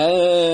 Uh,